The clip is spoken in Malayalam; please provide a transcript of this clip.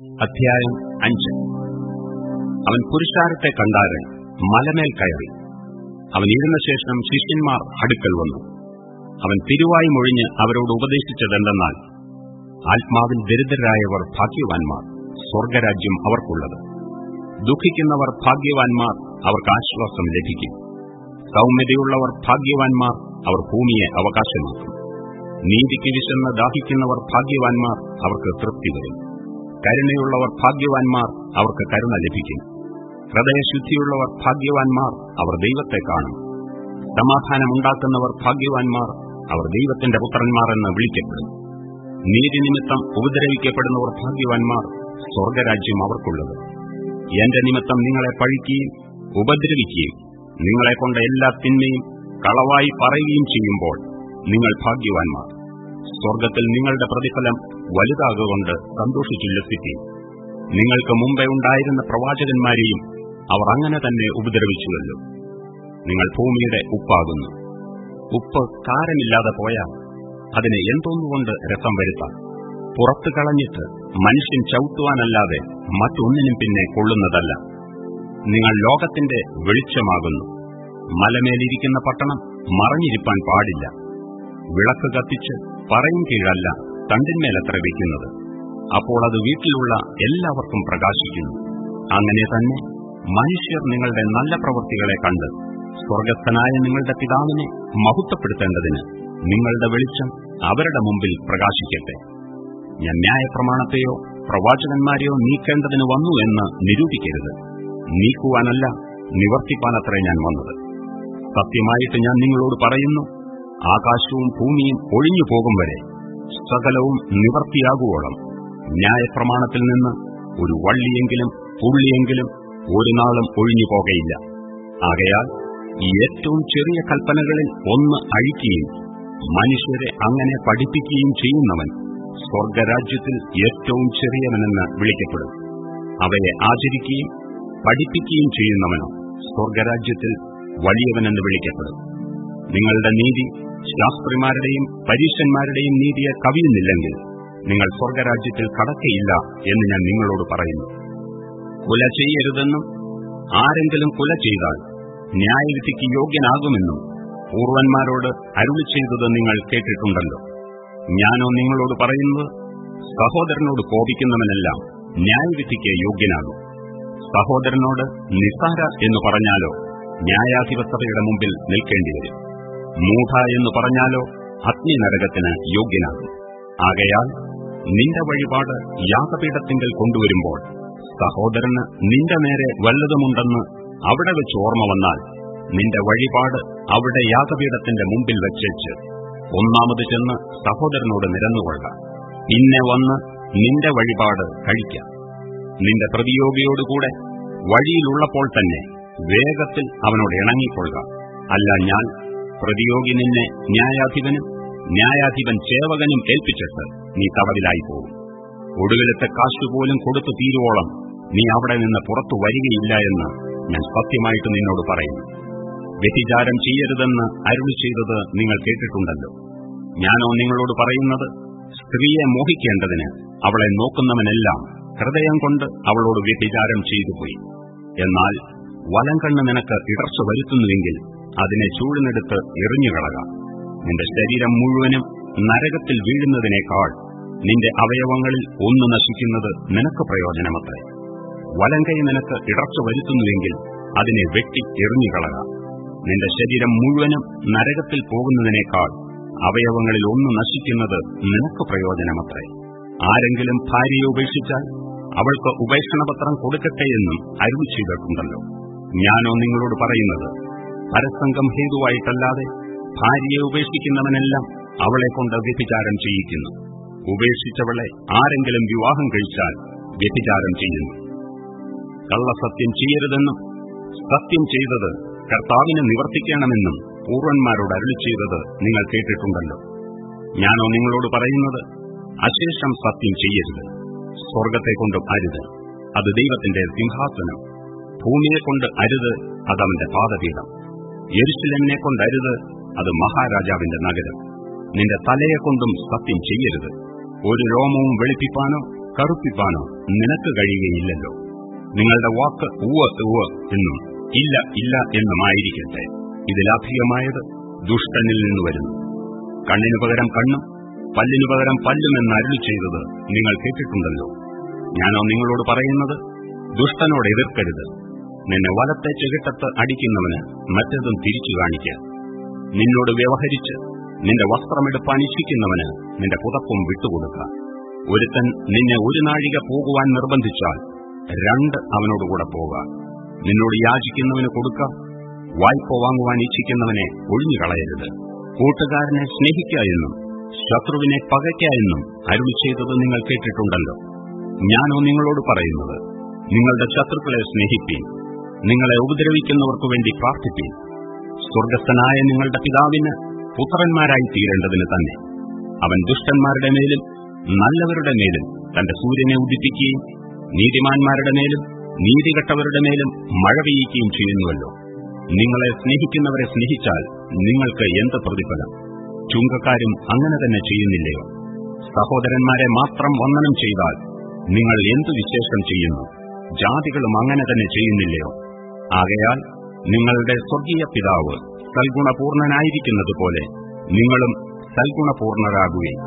അധ്യായം അഞ്ച്. അവൻ പുരുഷാരത്തെ കണ്ടാരൻ മലമേൽ കയറി. അവൻ ഇരുന്ന ശേഷം ശിഷ്യന്മാർ അടുക്കൽ വന്നു. അവൻ തിരുവായി മൊഴിഞ്ഞ് അവരോട് ഉപദേശിച്ചതെന്തെന്നാൽ ആത്മാവിൽ ദരിദ്രരായവർ ഭാഗ്യവാൻമാർ സ്വർഗരാജ്യം അവർക്കുള്ളത്. ദുഃഖിക്കുന്നവർ ഭാഗ്യവാൻമാർ അവർക്ക് ആശ്വാസം ലഭിക്കും. സൗമ്യതയുള്ളവർ ഭാഗ്യവാൻമാർ അവർ ഭൂമിയെ അവകാശമാക്കും. നീതിക്ക് വിശന്ന് ദാഹിക്കുന്നവർ ഭാഗ്യവാൻമാർ അവർക്ക് തൃപ്തി വരും കരുണയുള്ളവർ ഭാഗ്യവാൻമാർ അവർക്ക് കരുണ ലഭിക്കും. ഹൃദയശുദ്ധിയുള്ളവർ ഭാഗ്യവാൻമാർ അവർ ദൈവത്തെ കാണും. സമാധാനമുണ്ടാക്കുന്നവർ ഭാഗ്യവാൻമാർ അവർ ദൈവത്തിന്റെ പുത്രന്മാർ എന്ന് വിളിക്കപ്പെടും. നീതിനിമിത്തം ഉപദ്രവിക്കപ്പെടുന്നവർ ഭാഗ്യവാൻമാർ സ്വർഗരാജ്യം അവർക്കുള്ളത്. എന്റെ നിമിത്തം നിങ്ങളെ പഴിക്കുകയും ഉപദ്രവിക്കുകയും നിങ്ങളെക്കൊണ്ട് എല്ലാ തിന്മയും കളവായി പറയുകയും ചെയ്യുമ്പോൾ നിങ്ങൾ ഭാഗ്യവാൻമാർ സ്വർഗത്തിൽ നിങ്ങളുടെ പ്രതിഫലം വലുതാകൊണ്ട് സന്തോഷിച്ചുല്ലസിക്കുകയും നിങ്ങൾക്ക് മുമ്പേ ഉണ്ടായിരുന്ന പ്രവാചകന്മാരെയും അവർ അങ്ങനെ തന്നെ ഉപദ്രവിച്ചുവല്ലോ. നിങ്ങൾ ഭൂമിയുടെ ഉപ്പാകുന്നു. ഉപ്പ് കാരമില്ലാതെ പോയാൽ അതിനെ എന്തോന്നുകൊണ്ട് രസം വരുത്താം? പുറത്തു കളഞ്ഞിട്ട് മനുഷ്യൻ ചവിട്ടുവാനല്ലാതെ മറ്റൊന്നിനും പിന്നെ കൊള്ളുന്നതല്ല. നിങ്ങൾ ലോകത്തിന്റെ വെളിച്ചമാകുന്നു. മലമേലിരിക്കുന്ന പട്ടണം മറഞ്ഞിരിപ്പാൻ പാടില്ല. വിളക്ക് കത്തിച്ച് പറയും കീഴല്ല. തണ്ടിന്മേലത്ര വയ്ക്കുന്നത്. അപ്പോൾ അത് വീട്ടിലുള്ള എല്ലാവർക്കും പ്രകാശിക്കുന്നു. അങ്ങനെ തന്നെ മനുഷ്യർ നിങ്ങളുടെ നല്ല പ്രവൃത്തികളെ കണ്ട് സ്വർഗസ്ഥനായ നിങ്ങളുടെ പിതാവിനെ മഹത്വപ്പെടുത്തേണ്ടതിന് നിങ്ങളുടെ വെളിച്ചം അവരുടെ മുമ്പിൽ പ്രകാശിക്കട്ടെ. ഞാൻ ന്യായപ്രമാണത്തെയോ പ്രവാചകന്മാരെയോ നീക്കേണ്ടതിന് വന്നു എന്ന് നിരൂപിക്കരുത്. നീക്കുവാനല്ല നിവർത്തിപ്പാനത്രേ ഞാൻ വന്നത്. സത്യമായിട്ട് ഞാൻ നിങ്ങളോട് പറയുന്നു ആകാശവും ഭൂമിയും ഒഴിഞ്ഞു പോകും വരെ സകലവും നിവർത്തിയാകുവോളം. ന്യായപ്രമാണത്തിൽ നിന്ന് ഒരു വള്ളിയെങ്കിലും പുള്ളിയെങ്കിലും ഒരു നാളും ഒഴിഞ്ഞു പോകയില്ല. ആകയാൽ ഈ ഏറ്റവും ചെറിയ കൽപ്പനകളിൽ ഒന്ന് അഴിക്കുകയും മനുഷ്യരെ അങ്ങനെ പഠിപ്പിക്കുകയും ചെയ്യുന്നവൻ സ്വർഗരാജ്യത്തിൽ ഏറ്റവും ചെറിയവനെന്ന് വിളിക്കപ്പെടും. അവയെ ആചരിക്കുകയും പഠിപ്പിക്കുകയും ചെയ്യുന്നവനോ സ്വർഗരാജ്യത്തിൽ വലിയവനെന്ന് വിളിക്കപ്പെടും. നിങ്ങളുടെ നീതി ശാസ്ത്രിമാരുടെയും പരീക്ഷന്മാരുടെയും നീതിയെ കവിയുന്നില്ലെങ്കിൽ നിങ്ങൾ സ്വർഗരാജ്യത്തിൽ കടക്കയില്ല എന്ന് ഞാൻ നിങ്ങളോട് പറയുന്നു. കുല ചെയ്യരുതെന്നും ആരെങ്കിലും കുല ചെയ്താൽ ന്യായവിധിക്ക് യോഗ്യനാകുമെന്നും പൂർവന്മാരോട് അരുളി ചെയ്തത് നിങ്ങൾ കേട്ടിട്ടുണ്ടല്ലോ. ഞാനോ നിങ്ങളോട് പറയുന്നത് സഹോദരനോട് കോപിക്കുന്നവനെല്ലാം ന്യായവിധിക്ക് യോഗ്യനാകും. സഹോദരനോട് നിസാര എന്ന് പറഞ്ഞാലോ ന്യായാധിപസഭയുടെ മുമ്പിൽ നിൽക്കേണ്ടിവരും മൂഢ എന്ന് പറഞ്ഞാലോ അഗ്നിനരകത്തിന് യോഗ്യനാകും. ആകയാൽ നിന്റെ വഴിപാട് യാഗപീഠത്തിങ്കിൽ കൊണ്ടുവരുമ്പോൾ സഹോദരന് നിന്റെ നേരെ വല്ലതുമുണ്ടെന്ന് അവിടെ വെച്ച് ഓർമ്മ വന്നാൽ നിന്റെ വഴിപാട് അവിടെ യാഗപീഠത്തിന്റെ മുമ്പിൽ വെച്ചേച്ച് ഒന്നാമത് ചെന്ന് സഹോദരനോട് നിരന്നുകൊള്ള പിന്നെ വന്ന് നിന്റെ വഴിപാട് കഴിക്കാം. നിന്റെ പ്രതിയോഗിയോടുകൂടെ വഴിയിലുള്ളപ്പോൾ തന്നെ വേഗത്തിൽ അവനോട് ഇണങ്ങിക്കൊള്ളുക. അല്ല ഞാൻ പ്രതിയോഗി നിന്നെ ന്യായാധിപനും ന്യായാധിപൻ സേവകനും ഏൽപ്പിച്ചിട്ട് നീ തടവിലായി പോകും. ഒടുവിലത്തെ കാശുപോലും കൊടുത്തു തീരുവോളം നീ അവിടെ നിന്ന് പുറത്തു വരികയില്ല എന്ന് ഞാൻ സത്യമായിട്ട് നിന്നോട് പറയുന്നു. വ്യതിചാരം ചെയ്യരുതെന്ന് അരുളി ചെയ്തത് നിങ്ങൾ കേട്ടിട്ടുണ്ടല്ലോ. ഞാനോ നിങ്ങളോട് പറയുന്നത് സ്ത്രീയെ മോഹിക്കേണ്ടതിന് അവളെ നോക്കുന്നവനെല്ലാം ഹൃദയം കൊണ്ട് അവളോട് വ്യതിചാരം ചെയ്തുപോയി. എന്നാൽ വലം കണ്ണ് നിനക്ക് ഇടർച്ച വരുത്തുന്നുവെങ്കിൽ അതിനെ ചൂടിനെടുത്ത് എറിഞ്ഞുകളക. നിന്റെ ശരീരം മുഴുവനും നരകത്തിൽ വീഴുന്നതിനേക്കാൾ നിന്റെ അവയവങ്ങളിൽ ഒന്ന് നശിക്കുന്നത് നിനക്ക് പ്രയോജനമത്രേ. വലങ്കൈ നിനക്ക് ഇടർച്ച വരുത്തുന്നുവെങ്കിൽ അതിനെ വെട്ടി എറിഞ്ഞുകളക. നിന്റെ ശരീരം മുഴുവനും നരകത്തിൽ പോകുന്നതിനേക്കാൾ അവയവങ്ങളിൽ ഒന്ന് നശിക്കുന്നത് നിനക്ക് പ്രയോജനമത്രേ. ആരെങ്കിലും ഭാര്യയെ ഉപേക്ഷിച്ചാൽ അവൾക്ക് ഉപേക്ഷണപത്രം കൊടുക്കട്ടെ എന്നും അരുൾ ചെയ്തിട്ടുണ്ടല്ലോ. ഞാനോ നിങ്ങളോട് പറയുന്നത് പരസംഗം ഹേതുവായിട്ടല്ലാതെ ഭാര്യയെ ഉപേക്ഷിക്കുന്നവനെല്ലാം അവളെ കൊണ്ട് വ്യഭിചാരം ചെയ്യിക്കുന്നു. ഉപേക്ഷിച്ചവളെ ആരെങ്കിലും വിവാഹം കഴിച്ചാൽ വ്യഭിചാരം ചെയ്യുന്നു. കള്ളസത്യം ചെയ്യരുതെന്നും സത്യം ചെയ്തത് കർത്താവിനെ നിവർത്തിക്കണമെന്നും പൂർവന്മാരോട് അരുളി ചെയ്തത് നിങ്ങൾ കേട്ടിട്ടുണ്ടല്ലോ. ഞാനോ നിങ്ങളോട് പറയുന്നത് അശേഷം സത്യം ചെയ്യരുത്. സ്വർഗത്തെ കൊണ്ടും അരുത് അത് ദൈവത്തിന്റെ സിംഹാസനം. ഭൂമിയെ കൊണ്ട് അരുത് അതവന്റെ പാദപീഠം. യെരുശിലെന്നെ കൊണ്ടരുത് അത് മഹാരാജാവിന്റെ നഗരം. നിന്റെ തലയെ കൊണ്ടും സത്യം ചെയ്യരുത്. ഒരു രോമവും വെളുപ്പിപ്പാനോ കറുപ്പിപ്പാനോ നിനക്ക് കഴിയുകയില്ലല്ലോ. നിങ്ങളുടെ വാക്ക് ഊവ ഊവ എന്നും ഇല്ല ഇല്ല എന്നുമായിരിക്കട്ടെ. ഇതിലധികമായത് ദുഷ്ടനിൽ നിന്ന് വരുന്നു. കണ്ണിനു പകരം കണ്ണും പല്ലിനു പകരം പല്ലും എന്ന് അരുളി ചെയ്തത് നിങ്ങൾ കേട്ടിട്ടുണ്ടല്ലോ. ഞാനോ നിങ്ങളോട് പറയുന്നത് ദുഷ്ടനോട് എതിർക്കരുത്. നിന്നെ വലത്തെ ചെകിട്ടത്ത് അടിക്കുന്നവന് മറ്റതും തിരിച്ചു കാണിക്കുക നിന്നോട് വ്യവഹരിച്ച് നിന്റെ വസ്ത്രമെടുപ്പാൻ ഇച്ഛിക്കുന്നവന് നിന്റെ പുതപ്പും വിട്ടുകൊടുക്കുക ഒരുത്തൻ നിന്നെ ഒരു നാഴിക പോകുവാൻ നിർബന്ധിച്ചാൽ രണ്ട് അവനോടുകൂടെ പോക. നിന്നോട് യാചിക്കുന്നവന് കൊടുക്ക. വായ്പ വാങ്ങുവാൻ ഇച്ഛിക്കുന്നവനെ ഒഴിഞ്ഞുകളയരുത്. കൂട്ടുകാരനെ സ്നേഹിക്കായെന്നും ശത്രുവിനെ പകയ്ക്ക എന്നും അരുളി ചെയ്തത് നിങ്ങൾ കേട്ടിട്ടുണ്ടല്ലോ. ഞാനോ നിങ്ങളോട് പറയുന്നത് നിങ്ങളുടെ ശത്രുക്കളെ സ്നേഹിപ്പീൻ. നിങ്ങളെ ഉപദ്രവിക്കുന്നവർക്കു വേണ്ടി പ്രാർത്ഥിപ്പീൻ. സ്വർഗസ്ഥനായ നിങ്ങളുടെ പിതാവിന് പുത്രന്മാരായി തീരേണ്ടതിന് തന്നെ. അവൻ ദുഷ്ടന്മാരുടെ മേലും നല്ലവരുടെ മേലും തന്റെ സൂര്യനെ ഉദിപ്പിക്കുകയും നീതിമാന്മാരുടെ മേലും നീതികെട്ടവരുടെ മേലും മഴ പെയ്യുകയും ചെയ്യുന്നുവല്ലോ. നിങ്ങളെ സ്നേഹിക്കുന്നവരെ സ്നേഹിച്ചാൽ നിങ്ങൾക്ക് എന്ത് പ്രതിഫലം? ചുങ്കക്കാരും അങ്ങനെ തന്നെ ചെയ്യുന്നില്ലയോ? സഹോദരന്മാരെ മാത്രം വന്ദനം ചെയ്താൽ നിങ്ങൾ എന്തു വിശേഷം ചെയ്യുന്നു? ജാതികളും അങ്ങനെ തന്നെ ചെയ്യുന്നില്ലയോ? ആകയാൽ നിങ്ങളുടെ സ്വർഗീയ പിതാവ് സൽഗുണപൂർണനായിരിക്കുന്നതുപോലെ നിങ്ങളും സൽഗുണപൂർണരാകുകയും